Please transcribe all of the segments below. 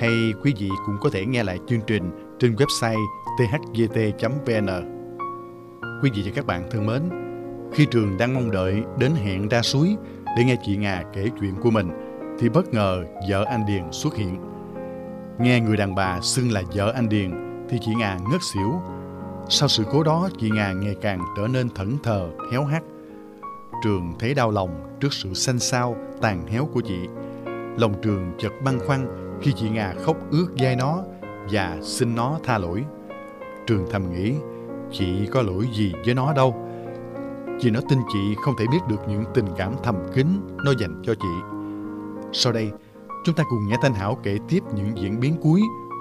Hay quý vị cũng có thể nghe lại chương trình trên website thgt.vn. Quý vị và các bạn thân mến, khi Trường đang mong đợi đến hẹn ra suối để nghe chị Ngà kể chuyện của mình, thì bất ngờ vợ anh Điền xuất hiện. Nghe người đàn bà xưng là vợ anh Điền thì chị Ngà ngất xỉu sau sự cố đó, chị Ngà ngày càng trở nên thẫn thờ, héo hắt. Trường thấy đau lòng trước sự xanh xao, tàn héo của chị. Lòng Trường chợt băn khoăn khi chị nga khóc ướt vai nó và xin nó tha lỗi. Trường thầm nghĩ, chị có lỗi gì với nó đâu. Vì nó tin chị không thể biết được những tình cảm thầm kín nó dành cho chị. Sau đây, chúng ta cùng nghe Thanh Hảo kể tiếp những diễn biến cuối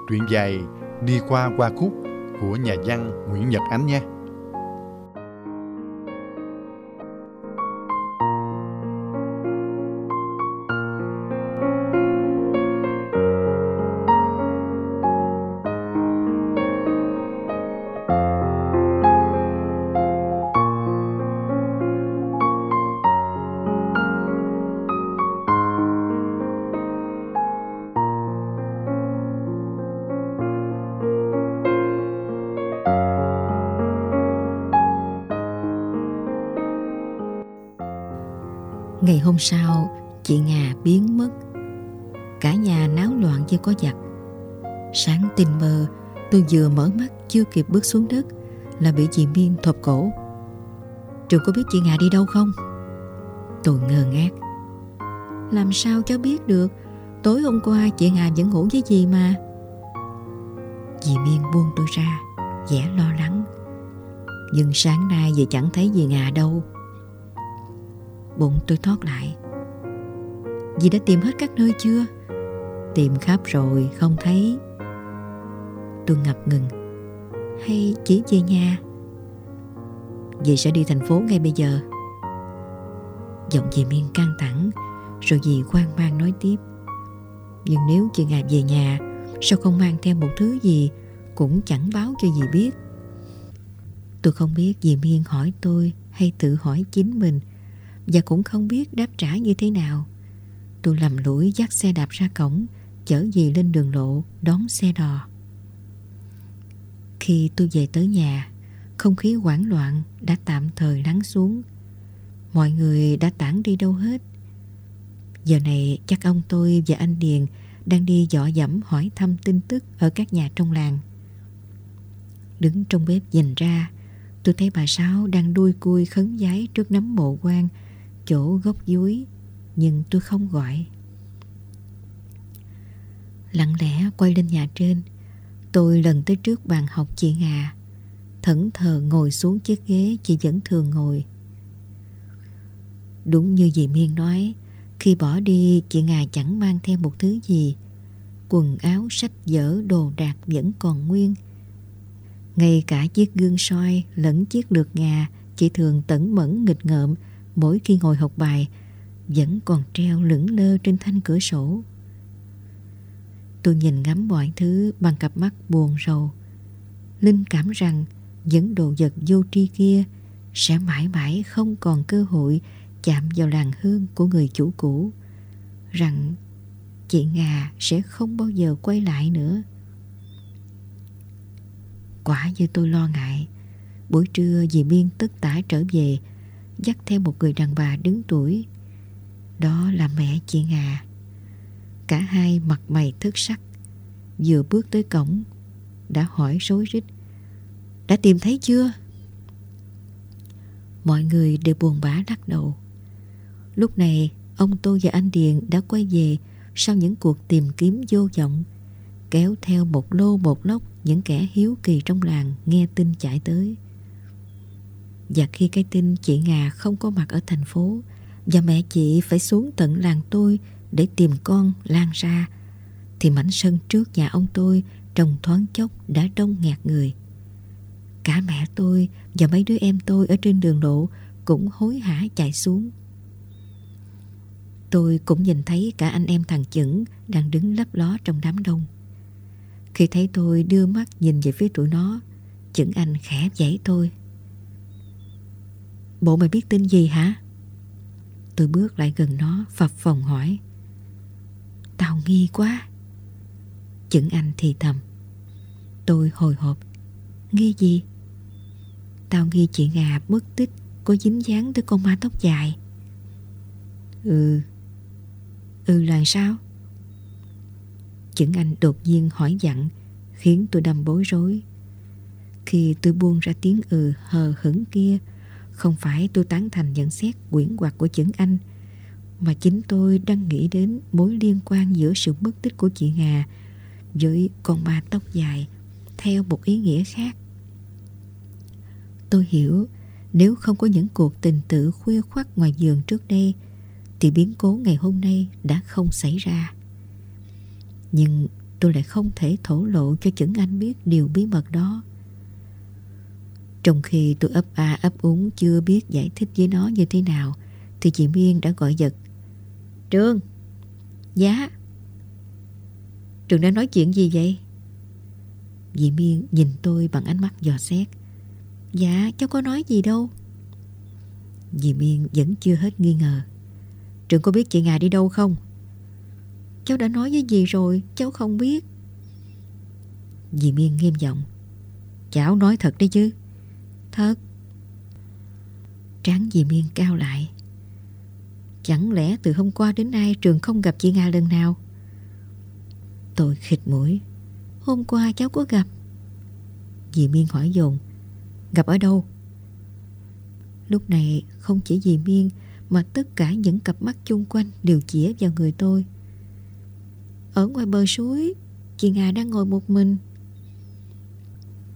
truyện dài đi qua qua khúc của nhà văn Nguyễn Nhật Ánh nhé. Ngày hôm sau, chị Ngà biến mất. Cả nhà náo loạn như có giặc. Sáng tình mơ, tôi vừa mở mắt chưa kịp bước xuống đất là bị chị Miên thộp cổ. Trường có biết chị Ngà đi đâu không? Tôi ngơ ngác. Làm sao cháu biết được Tối hôm qua chị Ngà vẫn ngủ với gì mà Dì Miên buông tôi ra vẻ lo lắng Nhưng sáng nay dì chẳng thấy dì Ngà đâu Bụng tôi thoát lại. Dì đã tìm hết các nơi chưa? Tìm khắp rồi không thấy. Tôi ngập ngừng. Hay chỉ về nhà? Dì sẽ đi thành phố ngay bây giờ. Giọng dì Miên căng thẳng, Rồi dì hoang mang nói tiếp. Nhưng nếu chị Ngà về nhà, Sao không mang theo một thứ gì Cũng chẳng báo cho dì biết? Tôi không biết dì Miên hỏi tôi Hay tự hỏi chính mình. Và cũng không biết đáp trả như thế nào. Tôi lầm lũi dắt xe đạp ra cổng, Chở dì lên đường lộ, Đón xe đò. Khi tôi về tới nhà, Không khí hoảng loạn Đã tạm thời lắng xuống. Mọi người đã tản đi đâu hết. Giờ này chắc ông tôi và anh Điền Đang đi dọ dẫm hỏi thăm tin tức Ở các nhà trong làng. Đứng trong bếp nhìn ra, Tôi thấy bà Sáu đang đuôi cui khấn giái Trước nấm mộ quan Chỗ gốc dúi Nhưng tôi không gọi. Lặng lẽ quay lên nhà trên Tôi lần tới trước bàn học chị Ngà. Thẫn thờ ngồi xuống chiếc ghế Chị vẫn thường ngồi. Đúng như dì Miên nói Khi bỏ đi chị Ngà chẳng mang theo một thứ gì. Quần áo, sách vở, đồ đạc vẫn còn nguyên. Ngay cả chiếc gương soi lẫn chiếc lược ngà Chị thường tẩn mẫn nghịch ngợm Mỗi khi ngồi học bài Vẫn còn treo lững lơ trên thanh cửa sổ. Tôi nhìn ngắm mọi thứ bằng cặp mắt buồn rầu. Linh cảm rằng những đồ vật vô tri kia sẽ mãi mãi không còn cơ hội chạm vào làng hương của người chủ cũ. Rằng chị Ngà sẽ không bao giờ quay lại nữa. Quả như tôi lo ngại, buổi trưa dì Miên tất tả trở về dắt theo một người đàn bà đứng tuổi. Đó là mẹ chị Ngà. Cả hai mặt mày thức sắc, vừa bước tới cổng, đã hỏi rối rít. Đã tìm thấy chưa? Mọi người đều buồn bã lắc đầu. Lúc này, ông tôi và anh Điền đã quay về sau những cuộc tìm kiếm vô vọng, kéo theo một lô một lốc những kẻ hiếu kỳ trong làng nghe tin chạy tới. Và khi cái tin chị Ngà không có mặt ở thành phố và mẹ chị phải xuống tận làng tôi để tìm con lan ra, thì mảnh sân trước nhà ông tôi trong thoáng chốc đã đông ngạt người. Cả mẹ tôi và mấy đứa em tôi ở trên đường lộ cũng hối hả chạy xuống. Tôi cũng nhìn thấy cả anh em thằng Chững đang đứng lấp ló trong đám đông. Khi thấy tôi đưa mắt nhìn về phía tụi nó, Chững anh khẽ dãy tôi. Bộ mày biết tin gì hả? Tôi bước lại gần nó phập phòng hỏi. Tao nghi quá. Chững anh thì thầm. Tôi hồi hộp. Nghi gì? Tao nghi chị Ngà mất tích có dính dáng tới con ma tóc dài. Ừ. Ừ là sao? Chững anh đột nhiên hỏi dặn khiến tôi đâm bối rối. Khi tôi buông ra tiếng ừ hờ hững kia, không phải tôi tán thành nhận xét quyển quạt của chững anh, mà chính tôi đang nghĩ đến mối liên quan giữa sự mất tích của chị Hà với con ma tóc dài theo một ý nghĩa khác. Tôi hiểu nếu không có những cuộc tình tự khuya khoắt ngoài giường trước đây thì biến cố ngày hôm nay đã không xảy ra. Nhưng tôi lại không thể thổ lộ cho chững anh biết điều bí mật đó. Trong khi tôi ấp a ấp úng chưa biết giải thích với nó như thế nào thì chị Miên đã gọi giật. Trương! Giá! Dạ. Trường đang nói chuyện gì vậy? Dì Miên nhìn tôi bằng ánh mắt dò xét. Dạ, cháu có nói gì đâu. Dì Miên vẫn chưa hết nghi ngờ. Trường có biết chị Ngà đi đâu không? Cháu đã nói với dì rồi, cháu không biết. Dì Miên nghiêm giọng. Cháu nói thật đấy chứ thất Tráng dì Miên cao lại. Chẳng lẽ từ hôm qua đến nay trường không gặp chị Nga lần nào? Tôi khịt mũi. Hôm qua cháu có gặp. Dì Miên hỏi dồn. Gặp ở đâu? Lúc này không chỉ dì Miên mà tất cả những cặp mắt chung quanh đều chĩa vào người tôi. Ở ngoài bờ suối, chị Nga đang ngồi một mình.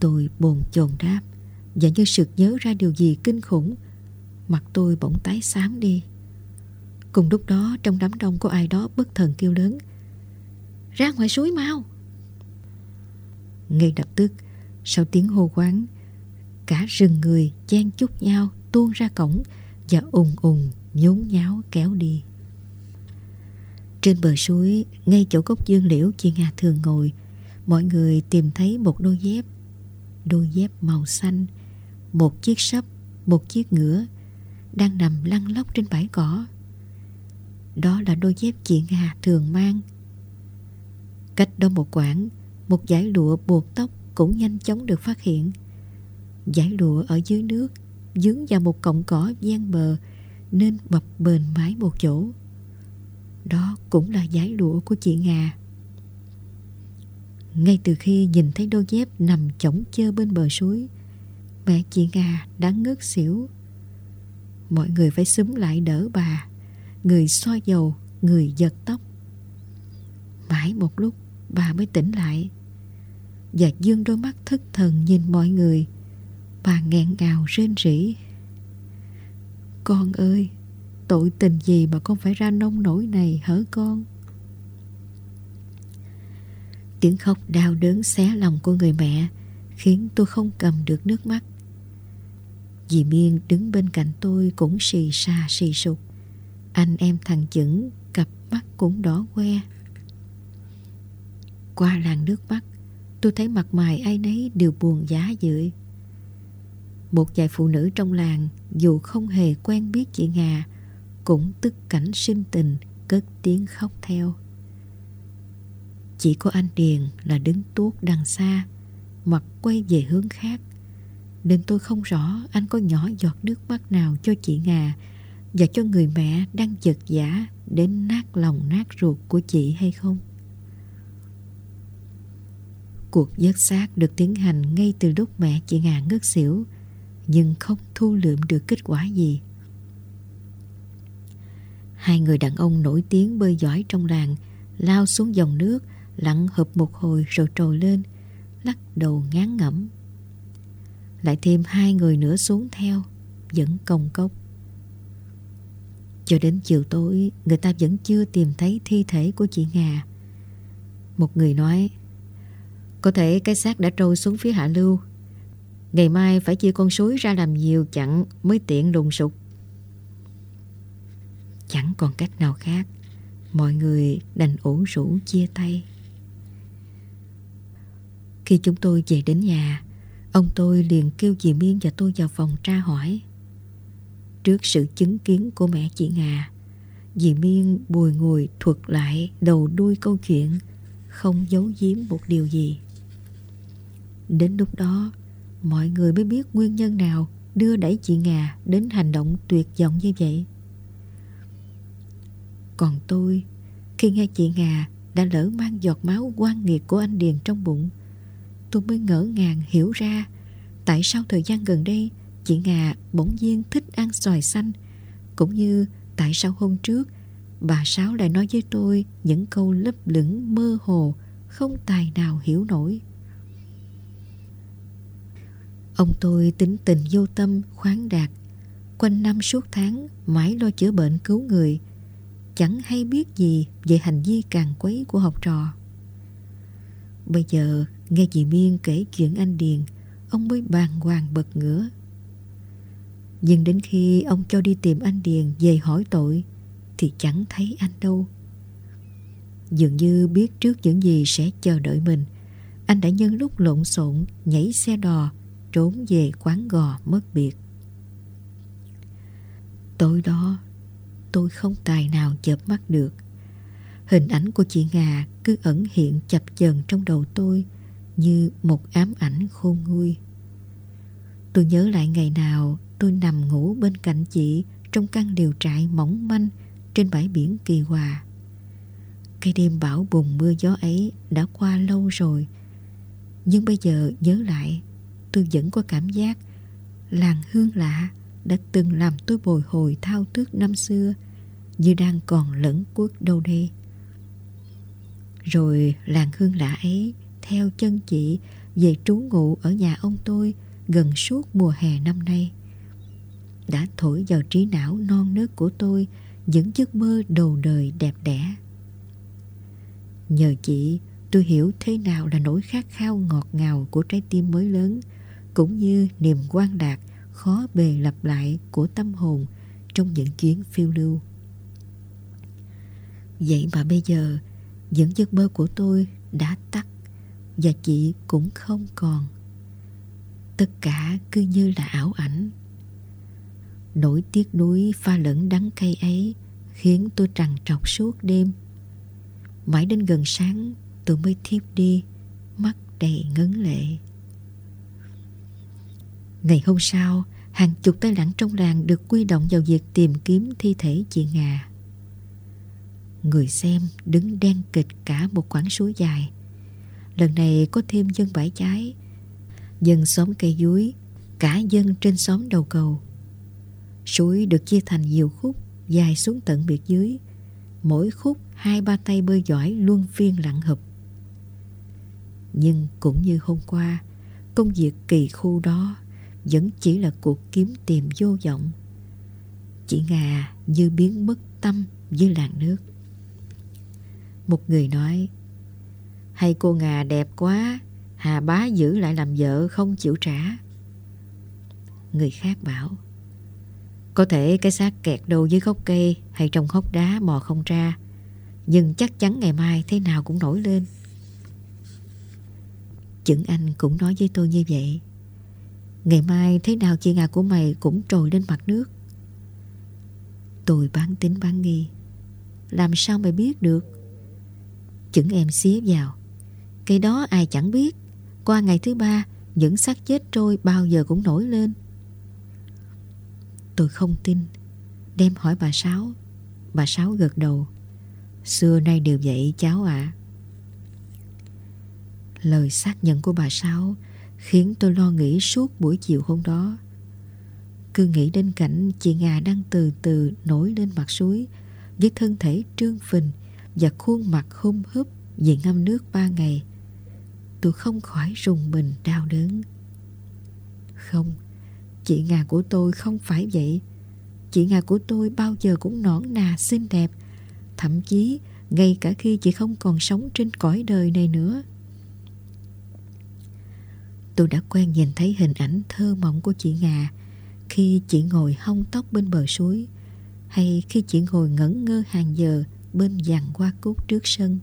Tôi bồn chồn đáp và như sực nhớ ra điều gì kinh khủng. Mặt tôi bỗng tái xám đi. Cùng lúc đó trong đám đông có ai đó bất thần kêu lớn. Ra ngoài suối mau! Ngay lập tức, sau tiếng hô quán, cả rừng người chen chúc nhau tuôn ra cổng và ùng ùng nhốn nháo kéo đi. Trên bờ suối, ngay chỗ gốc dương liễu chị Nga thường ngồi, mọi người tìm thấy một đôi dép. Đôi dép màu xanh, một chiếc sấp, một chiếc ngựa đang nằm lăn lóc trên bãi cỏ. Đó là đôi dép chị Nga thường mang. Cách đó một quãng, một giải lụa buộc tóc cũng nhanh chóng được phát hiện. Giải lụa ở dưới nước, dướng vào một cọng cỏ gian bờ nên bập bền mãi một chỗ. Đó cũng là giải lụa của chị Nga. Ngay từ khi nhìn thấy đôi dép nằm chổng chơ bên bờ suối, mẹ chị Nga đã ngất xỉu. Mọi người phải xúm lại đỡ bà, người xoa dầu, người giật tóc. Mãi một lúc bà mới tỉnh lại và dương đôi mắt thất thần nhìn mọi người. Bà nghẹn ngào rên rỉ. Con ơi, tội tình gì mà con phải ra nông nổi này hở con? Tiếng khóc đau đớn xé lòng của người mẹ khiến tôi không cầm được nước mắt. Dì Miên đứng bên cạnh tôi cũng xì xa xì sụp. Anh em thằng chững cặp mắt cũng đỏ que. Qua làng nước mắt, tôi thấy mặt mày ai nấy đều buồn giá dữ Một vài phụ nữ trong làng dù không hề quen biết chị Ngà cũng tức cảnh sinh tình cất tiếng khóc theo. Chỉ có anh Điền là đứng tuốt đằng xa mặt quay về hướng khác nên tôi không rõ anh có nhỏ giọt nước mắt nào cho chị Ngà và cho người mẹ đang giật giả đến nát lòng nát ruột của chị hay không. Cuộc vớt xác được tiến hành ngay từ lúc mẹ chị Ngà ngất xỉu, nhưng không thu lượm được kết quả gì. Hai người đàn ông nổi tiếng bơi giỏi trong làng, lao xuống dòng nước, lặn hợp một hồi rồi trồi lên, lắc đầu ngán ngẩm lại thêm hai người nữa xuống theo, vẫn công cốc. Cho đến chiều tối, người ta vẫn chưa tìm thấy thi thể của chị Ngà Một người nói, Có thể cái xác đã trôi xuống phía hạ lưu. Ngày mai phải chia con suối ra làm nhiều chặn Mới tiện lùng sục Chẳng còn cách nào khác, Mọi người đành ủ rũ chia tay. Khi chúng tôi về đến nhà Ông tôi liền kêu Dì Miên và tôi vào phòng tra hỏi. Trước sự chứng kiến của mẹ chị Ngà, Dì Miên bùi ngồi thuật lại đầu đuôi câu chuyện Không giấu giếm một điều gì. Đến lúc đó Mọi người mới biết nguyên nhân nào Đưa đẩy chị Ngà đến hành động tuyệt vọng như vậy. Còn tôi Khi nghe chị Ngà đã lỡ mang giọt máu quan nghiệt của anh Điền trong bụng Tôi mới ngỡ ngàng hiểu ra Tại sao thời gian gần đây Chị ngà bỗng nhiên thích ăn xoài xanh, Cũng như tại sao hôm trước Bà Sáu lại nói với tôi Những câu lấp lửng mơ hồ, Không tài nào hiểu nổi. Ông tôi tính tình vô tâm, khoáng đạt. Quanh năm suốt tháng Mãi lo chữa bệnh cứu người. Chẳng hay biết gì Về hành vi càng quấy của học trò. Bây giờ nghe chị Miên kể chuyện anh Điền, Ông mới bàng hoàng bật ngửa. Nhưng đến khi ông cho đi tìm anh Điền Về hỏi tội, Thì chẳng thấy anh đâu. Dường như biết trước những gì sẽ chờ đợi mình, Anh đã nhân lúc lộn xộn Nhảy xe đò, Trốn về quán gò mất biệt. Tối đó, Tôi không tài nào chợp mắt được. Hình ảnh của chị Ngà cứ ẩn hiện chập chờn trong đầu tôi như một ám ảnh khôn nguôi. Tôi nhớ lại ngày nào tôi nằm ngủ bên cạnh chị trong căn điều trại mỏng manh trên bãi biển Kỳ Hòa. Cái đêm bão bùng mưa gió ấy đã qua lâu rồi. Nhưng bây giờ nhớ lại, tôi vẫn có cảm giác làng hương lạ đã từng làm tôi bồi hồi thao thức năm xưa như đang còn lẫn quốc đâu đây. Rồi làng hương lạ ấy theo chân chị về trú ngụ ở nhà ông tôi gần suốt mùa hè năm nay. Đã thổi vào trí não non nớt của tôi những giấc mơ đầu đời đẹp đẽ. Nhờ chị, tôi hiểu thế nào là nỗi khát khao ngọt ngào của trái tim mới lớn, cũng như niềm quan đạt khó bề lặp lại của tâm hồn trong những chuyến phiêu lưu. Vậy mà bây giờ, những giấc mơ của tôi đã tắt và chị cũng không còn. Tất cả cứ như là ảo ảnh. Nỗi tiếc nuối pha lẫn đắng cay ấy khiến tôi trằn trọc suốt đêm. Mãi đến gần sáng, tôi mới thiếp đi, mắt đầy ngấn lệ. Ngày hôm sau, hàng chục tay lãng trong làng được quy động vào việc tìm kiếm thi thể chị ngà. Người xem đứng đen kịch cả một quãng suối dài. Lần này có thêm dân bãi trái Dân xóm cây dúi, Cả dân trên xóm đầu cầu. Suối được chia thành nhiều khúc, Dài xuống tận biệt dưới. Mỗi khúc hai ba tay bơi giỏi Luôn phiên lặng hụp Nhưng cũng như hôm qua, Công việc kỳ khu đó Vẫn chỉ là cuộc kiếm tìm vô vọng. Chị Ngà như biến mất tâm với làng nước. Một người nói hay cô Ngà đẹp quá, Hà bá giữ lại làm vợ không chịu trả? Người khác bảo, Có thể cái xác kẹt đâu dưới gốc cây Hay trong hốc đá mò không ra, Nhưng chắc chắn ngày mai thế nào cũng nổi lên. Chững Anh cũng nói với tôi như vậy, Ngày mai thế nào chị Ngà của mày cũng trồi lên mặt nước. Tôi bán tính bán nghi, Làm sao mày biết được? Chững em xía vào cái đó ai chẳng biết, Qua ngày thứ ba, Những xác chết trôi bao giờ cũng nổi lên. Tôi không tin, Đem hỏi bà Sáu. Bà Sáu gật đầu, Xưa nay đều vậy, cháu ạ. Lời xác nhận của bà Sáu Khiến tôi lo nghĩ suốt buổi chiều hôm đó. Cứ nghĩ đến cảnh chị Ngà đang từ từ nổi lên mặt suối, Với thân thể trương phình Và khuôn mặt hung húp vì ngâm nước ba ngày tôi không khỏi rùng mình đau đớn. Không, chị Ngà của tôi không phải vậy. Chị Ngà của tôi bao giờ cũng nõn nà xinh đẹp, thậm chí ngay cả khi chị không còn sống trên cõi đời này nữa. Tôi đã quen nhìn thấy hình ảnh thơ mộng của chị Ngà khi chị ngồi hong tóc bên bờ suối hay khi chị ngồi ngẩn ngơ hàng giờ bên dàn hoa cúc trước sân.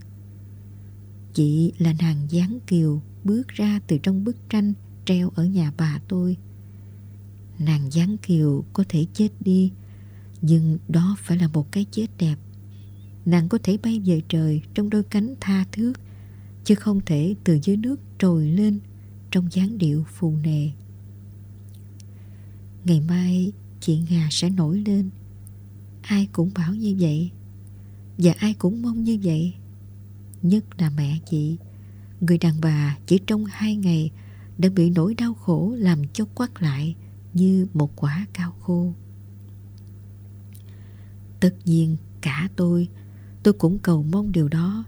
Chị là nàng gián Kiều bước ra từ trong bức tranh treo ở nhà bà tôi. Nàng gián Kiều có thể chết đi, nhưng đó phải là một cái chết đẹp. Nàng có thể bay về trời trong đôi cánh tha thước, chứ không thể từ dưới nước trồi lên trong dáng điệu phù nề. Ngày mai chị Ngà sẽ nổi lên. Ai cũng bảo như vậy. Và ai cũng mong như vậy. Nhất là mẹ chị. Người đàn bà chỉ trong hai ngày đã bị nỗi đau khổ làm cho quắt lại như một quả cao khô. Tất nhiên cả tôi, tôi cũng cầu mong điều đó.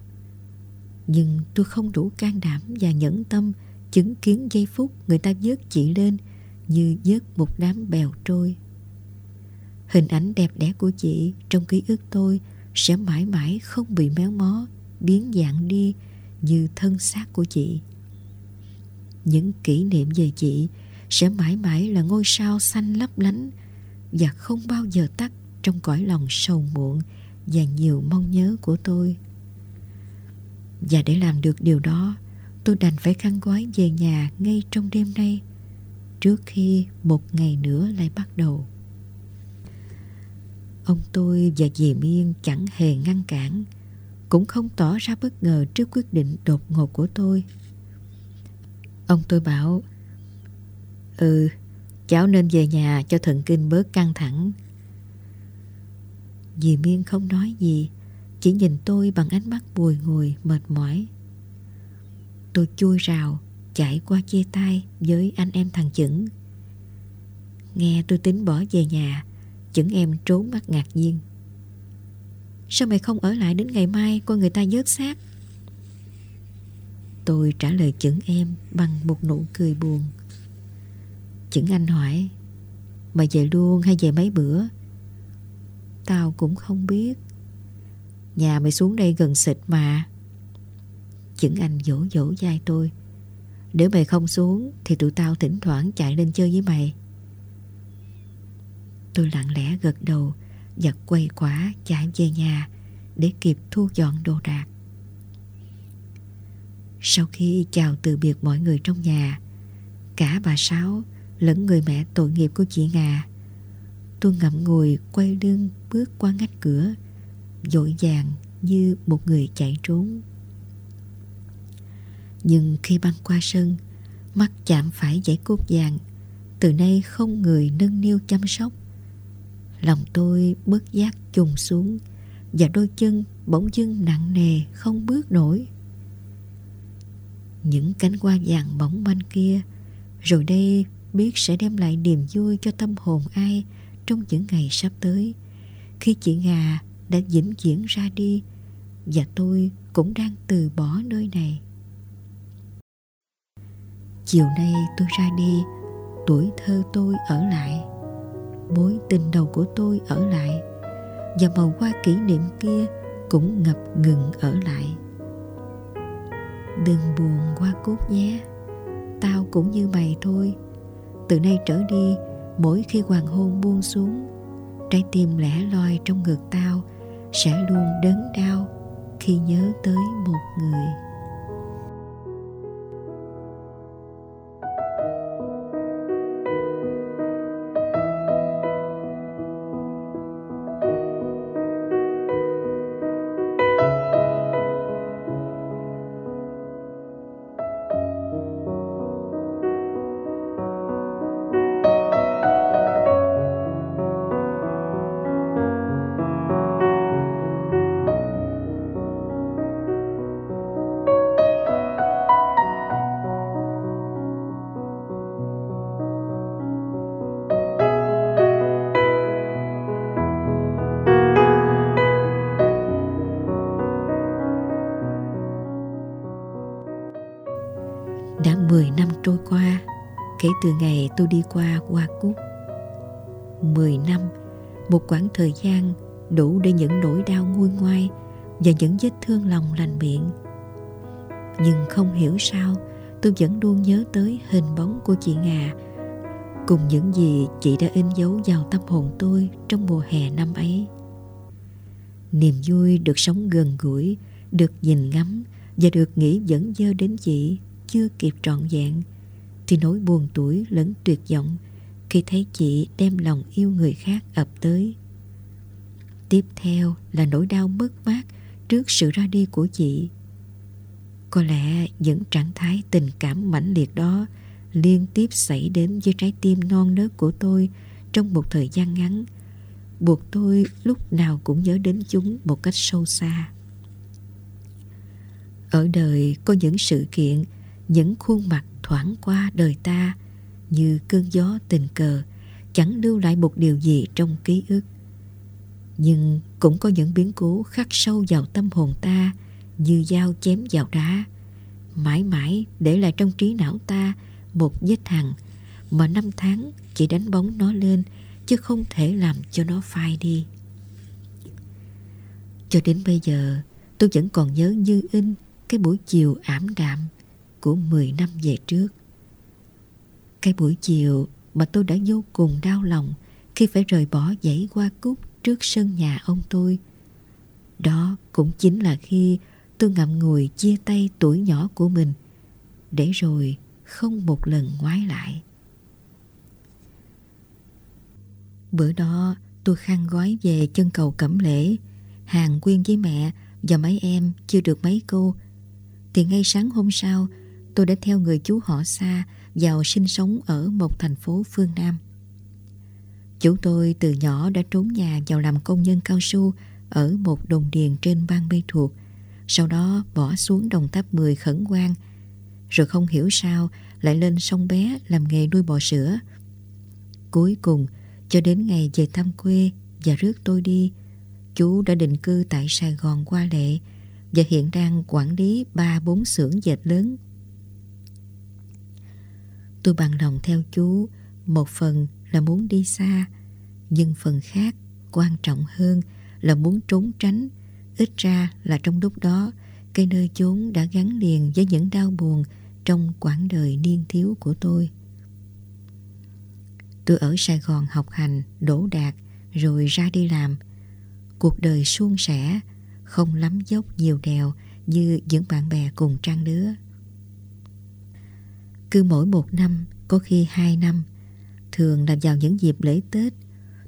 Nhưng tôi không đủ can đảm và nhẫn tâm chứng kiến giây phút người ta vớt chị lên như vớt một đám bèo trôi. Hình ảnh đẹp đẽ của chị trong ký ức tôi sẽ mãi mãi không bị méo mó, biến dạng đi như thân xác của chị. Những kỷ niệm về chị sẽ mãi mãi là ngôi sao xanh lấp lánh và không bao giờ tắt trong cõi lòng sầu muộn và nhiều mong nhớ của tôi. Và để làm được điều đó, tôi đành phải khăn gói về nhà ngay trong đêm nay, trước khi một ngày nữa lại bắt đầu. Ông tôi và dì Miên chẳng hề ngăn cản, cũng không tỏ ra bất ngờ trước quyết định đột ngột của tôi. Ông tôi bảo, Ừ, cháu nên về nhà cho thần kinh bớt căng thẳng. Dì Miên không nói gì, chỉ nhìn tôi bằng ánh mắt bùi ngùi mệt mỏi. Tôi chui rào, chạy qua chia tay với anh em thằng Chững. Nghe tôi tính bỏ về nhà, Chững em trốn mắt ngạc nhiên. Sao mày không ở lại đến ngày mai coi người ta dớt xác? Tôi trả lời Chững em bằng một nụ cười buồn. Chững anh hỏi, mày về luôn hay về mấy bữa? Tao cũng không biết. Nhà mày xuống đây gần xịt mà. Chững anh dỗ dỗ dai tôi. Nếu mày không xuống thì tụi tao thỉnh thoảng chạy lên chơi với mày. Tôi lặng lẽ gật đầu và quay quả chạy về nhà để kịp thu dọn đồ đạc. Sau khi chào từ biệt mọi người trong nhà, cả bà Sáu lẫn người mẹ tội nghiệp của chị Ngà, tôi ngậm ngùi quay lưng bước qua ngách cửa, dội vàng như một người chạy trốn. Nhưng khi băng qua sân, mắt chạm phải dãy cốt vàng, từ nay không người nâng niu chăm sóc Lòng tôi bất giác trùng xuống Và đôi chân bỗng dưng nặng nề không bước nổi. Những cánh hoa vàng bóng manh kia Rồi đây biết sẽ đem lại niềm vui cho tâm hồn ai Trong những ngày sắp tới. Khi chị Ngà đã vĩnh viễn ra đi Và tôi cũng đang từ bỏ nơi này. Chiều nay tôi ra đi, Tuổi thơ tôi ở lại mối tình đầu của tôi ở lại. Và màu hoa kỷ niệm kia cũng ngập ngừng ở lại. Đừng buồn qua cốt nhé. Tao cũng như mày thôi. Từ nay trở đi, mỗi khi hoàng hôn buông xuống, trái tim lẻ loi trong ngực tao sẽ luôn đớn đau khi nhớ tới một người. Kể từ ngày tôi đi qua Hoa Cúc. 10 năm, một quãng thời gian đủ để những nỗi đau nguôi ngoai và những vết thương lòng lành miệng. Nhưng không hiểu sao tôi vẫn luôn nhớ tới hình bóng của chị Ngà cùng những gì chị đã in dấu vào tâm hồn tôi trong mùa hè năm ấy. Niềm vui được sống gần gũi, được nhìn ngắm và được nghĩ dẫn dơ đến chị chưa kịp trọn vẹn thì nỗi buồn tuổi lẫn tuyệt vọng khi thấy chị đem lòng yêu người khác ập tới. Tiếp theo là nỗi đau mất mát trước sự ra đi của chị. Có lẽ những trạng thái tình cảm mãnh liệt đó liên tiếp xảy đến với trái tim non nớt của tôi trong một thời gian ngắn, buộc tôi lúc nào cũng nhớ đến chúng một cách sâu xa. Ở đời có những sự kiện, những khuôn mặt thoáng qua đời ta như cơn gió tình cờ, chẳng lưu lại một điều gì trong ký ức. Nhưng cũng có những biến cố khắc sâu vào tâm hồn ta như dao chém vào đá, mãi mãi để lại trong trí não ta một vết hằn mà năm tháng chỉ đánh bóng nó lên chứ không thể làm cho nó phai đi. Cho đến bây giờ, tôi vẫn còn nhớ như in cái buổi chiều ảm đạm của 10 năm về trước. Cái buổi chiều mà tôi đã vô cùng đau lòng khi phải rời bỏ dãy hoa cúc trước sân nhà ông tôi. Đó cũng chính là khi tôi ngậm ngùi chia tay tuổi nhỏ của mình để rồi không một lần ngoái lại. Bữa đó tôi khăn gói về chân cầu cẩm lễ, hàng quyên với mẹ và mấy em chưa được mấy cô. Thì ngay sáng hôm sau, tôi đã theo người chú họ xa vào sinh sống ở một thành phố phương Nam. Chú tôi từ nhỏ đã trốn nhà vào làm công nhân cao su ở một đồn điền trên bang Mê Thuộc, sau đó bỏ xuống đồng tháp 10 khẩn quan, rồi không hiểu sao lại lên sông bé làm nghề nuôi bò sữa. Cuối cùng, cho đến ngày về thăm quê và rước tôi đi, chú đã định cư tại Sài Gòn qua lệ và hiện đang quản lý ba bốn xưởng dệt lớn Tôi bằng lòng theo chú Một phần là muốn đi xa Nhưng phần khác quan trọng hơn là muốn trốn tránh. Ít ra là trong lúc đó Cái nơi chốn đã gắn liền với những đau buồn Trong quãng đời niên thiếu của tôi. Tôi ở Sài Gòn học hành, đổ đạt Rồi ra đi làm. Cuộc đời suôn sẻ Không lắm dốc nhiều đèo Như những bạn bè cùng trang lứa cứ mỗi một năm, có khi hai năm, thường là vào những dịp lễ Tết,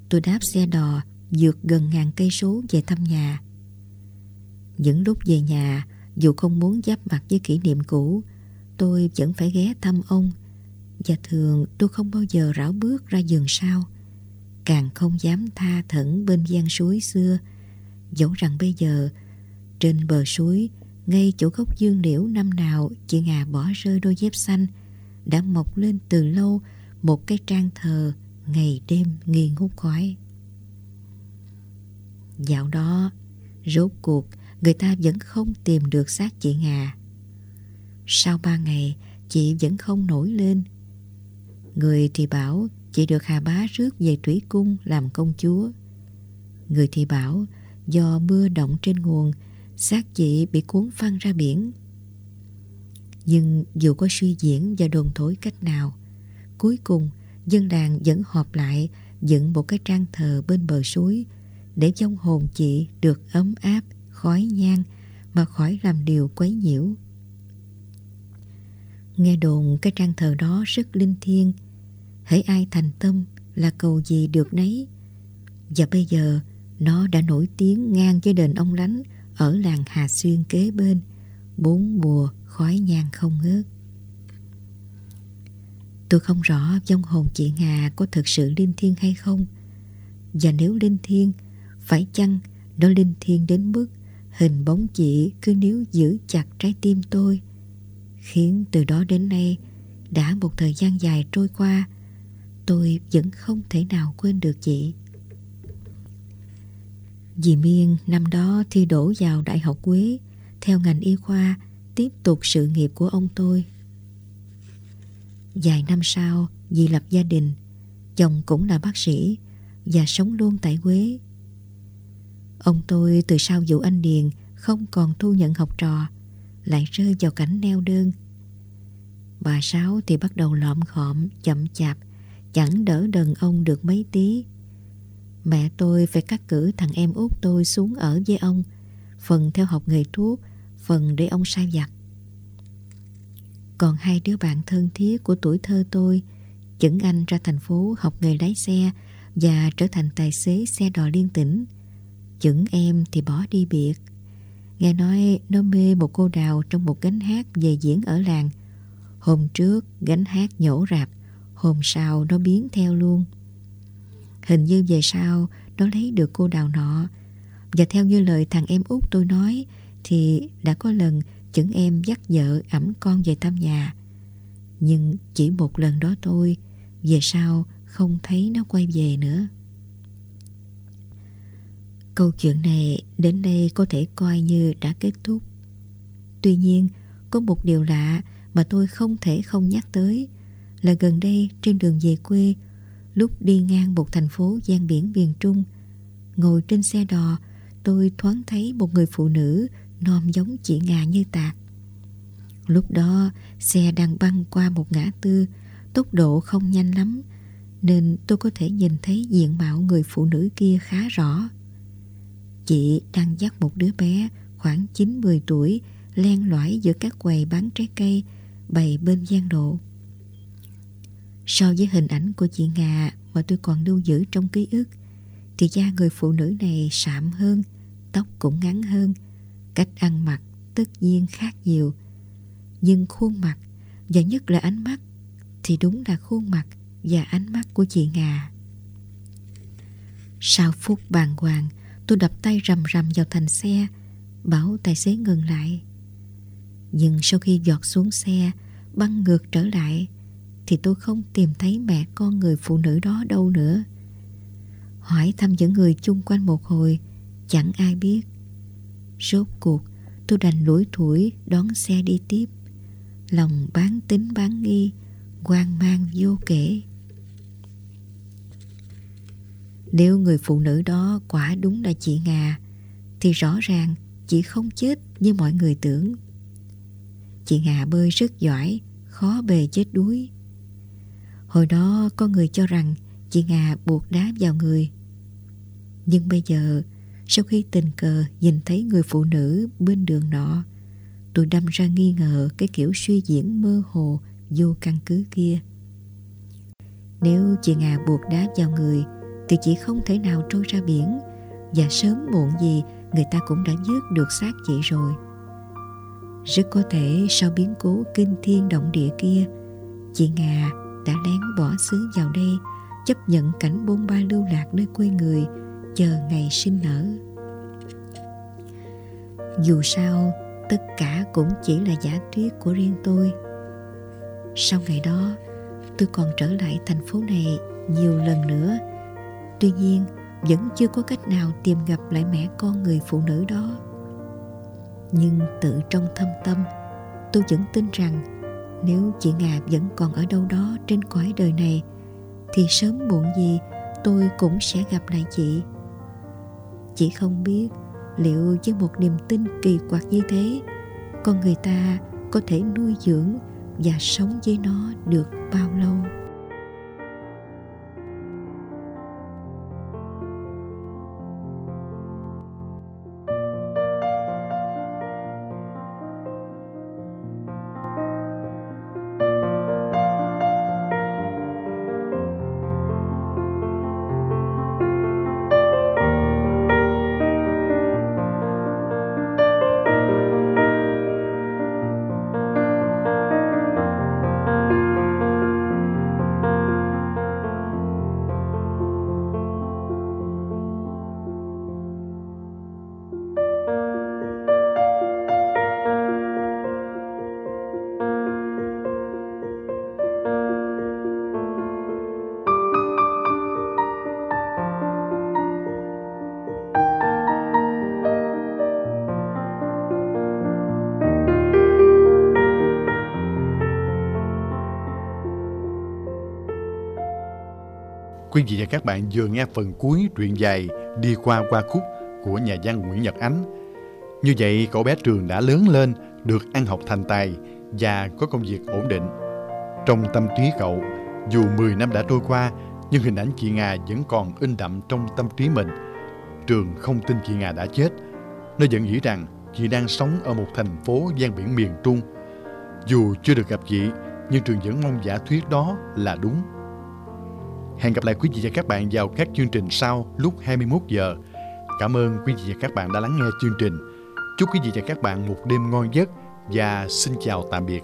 tôi đáp xe đò vượt gần ngàn cây số về thăm nhà. Những lúc về nhà, dù không muốn giáp mặt với kỷ niệm cũ, tôi vẫn phải ghé thăm ông. Và thường tôi không bao giờ rảo bước ra giường sau, càng không dám tha thẩn bên gian suối xưa, dẫu rằng bây giờ trên bờ suối, ngay chỗ gốc dương liễu năm nào chị Ngà bỏ rơi đôi dép xanh, đã mọc lên từ lâu một cái trang thờ ngày đêm nghi ngút khói. Dạo đó, rốt cuộc người ta vẫn không tìm được xác chị Ngà. Sau ba ngày, chị vẫn không nổi lên. Người thì bảo chị được Hà Bá rước về Thủy Cung làm công chúa. Người thì bảo do mưa động trên nguồn, xác chị bị cuốn phăng ra biển. Nhưng dù có suy diễn và đồn thổi cách nào, cuối cùng dân làng vẫn họp lại dựng một cái trang thờ bên bờ suối để trong hồn chị được ấm áp, khói nhang mà khỏi làm điều quấy nhiễu. Nghe đồn cái trang thờ đó rất linh thiêng, hãy ai thành tâm là cầu gì được nấy. Và bây giờ nó đã nổi tiếng ngang với đền ông lánh ở làng Hà Xuyên kế bên, bốn mùa khói nhang không ngớt. Tôi không rõ trong hồn chị Hà có thực sự linh thiêng hay không. Và nếu linh thiêng, phải chăng nó linh thiêng đến mức hình bóng chị cứ níu giữ chặt trái tim tôi, khiến từ đó đến nay đã một thời gian dài trôi qua, tôi vẫn không thể nào quên được chị. Dì Miên năm đó thi đổ vào Đại học Quế theo ngành y khoa tiếp tục sự nghiệp của ông tôi. Vài năm sau, dì lập gia đình, chồng cũng là bác sĩ và sống luôn tại Quế. Ông tôi từ sau vụ anh Điền không còn thu nhận học trò, lại rơi vào cảnh neo đơn. Bà Sáu thì bắt đầu lõm khọm, chậm chạp, chẳng đỡ đần ông được mấy tí. Mẹ tôi phải cắt cử thằng em út tôi xuống ở với ông, phần theo học nghề thuốc, phần để ông sai vặt. Còn hai đứa bạn thân thiết của tuổi thơ tôi, dẫn anh ra thành phố học nghề lái xe và trở thành tài xế xe đò liên tỉnh. Chững em thì bỏ đi biệt. Nghe nói nó mê một cô đào trong một gánh hát về diễn ở làng. Hôm trước gánh hát nhổ rạp, hôm sau nó biến theo luôn. Hình như về sau nó lấy được cô đào nọ. Và theo như lời thằng em út tôi nói thì đã có lần chững em dắt vợ ẩm con về thăm nhà. Nhưng chỉ một lần đó thôi, về sau không thấy nó quay về nữa. Câu chuyện này đến đây có thể coi như đã kết thúc. Tuy nhiên, có một điều lạ mà tôi không thể không nhắc tới là gần đây trên đường về quê, lúc đi ngang một thành phố gian biển miền Trung, ngồi trên xe đò, tôi thoáng thấy một người phụ nữ nom giống chị Ngà như tạc. Lúc đó, xe đang băng qua một ngã tư, tốc độ không nhanh lắm, nên tôi có thể nhìn thấy diện mạo người phụ nữ kia khá rõ. Chị đang dắt một đứa bé khoảng 9-10 tuổi len lỏi giữa các quầy bán trái cây bày bên gian lộ. So với hình ảnh của chị Ngà mà tôi còn lưu giữ trong ký ức thì da người phụ nữ này sạm hơn, tóc cũng ngắn hơn, cách ăn mặc tất nhiên khác nhiều. Nhưng khuôn mặt và nhất là ánh mắt thì đúng là khuôn mặt và ánh mắt của chị Ngà. Sau phút bàng hoàng, tôi đập tay rầm rầm vào thành xe, bảo tài xế ngừng lại. Nhưng sau khi giọt xuống xe, băng ngược trở lại, thì tôi không tìm thấy mẹ con người phụ nữ đó đâu nữa. Hỏi thăm những người chung quanh một hồi, chẳng ai biết. Rốt cuộc, tôi đành lủi thủi đón xe đi tiếp. Lòng bán tính bán nghi, hoang mang vô kể. Nếu người phụ nữ đó quả đúng là chị Ngà Thì rõ ràng chị không chết như mọi người tưởng Chị Ngà bơi rất giỏi Khó bề chết đuối Hồi đó có người cho rằng Chị Ngà buộc đá vào người Nhưng bây giờ sau khi tình cờ nhìn thấy người phụ nữ bên đường nọ Tôi đâm ra nghi ngờ cái kiểu suy diễn mơ hồ vô căn cứ kia Nếu chị Ngà buộc đá vào người thì chị không thể nào trôi ra biển và sớm muộn gì người ta cũng đã vớt được xác chị rồi. Rất có thể sau biến cố kinh thiên động địa kia, chị Ngà đã lén bỏ xứ vào đây chấp nhận cảnh bôn ba lưu lạc nơi quê người chờ ngày sinh nở. Dù sao, tất cả cũng chỉ là giả thuyết của riêng tôi. Sau ngày đó, tôi còn trở lại thành phố này nhiều lần nữa Tuy nhiên vẫn chưa có cách nào tìm gặp lại mẹ con người phụ nữ đó Nhưng tự trong thâm tâm Tôi vẫn tin rằng Nếu chị Ngà vẫn còn ở đâu đó trên cõi đời này Thì sớm muộn gì tôi cũng sẽ gặp lại chị chỉ không biết liệu với một niềm tin kỳ quặc như thế, Con người ta có thể nuôi dưỡng và sống với nó được bao lâu. Quý vị và các bạn vừa nghe phần cuối truyện dài Đi qua qua khúc của nhà văn Nguyễn Nhật Ánh. Như vậy cậu bé Trường đã lớn lên, được ăn học thành tài và có công việc ổn định. Trong tâm trí cậu, dù 10 năm đã trôi qua, nhưng hình ảnh chị Nga vẫn còn in đậm trong tâm trí mình. Trường không tin chị Nga đã chết. Nó vẫn nghĩ rằng chị đang sống ở một thành phố gian biển miền Trung. Dù chưa được gặp chị, nhưng Trường vẫn mong giả thuyết đó là đúng. Hẹn gặp lại quý vị và các bạn vào các chương trình sau lúc 21 giờ. Cảm ơn quý vị và các bạn đã lắng nghe chương trình. Chúc quý vị và các bạn một đêm ngon giấc và xin chào tạm biệt.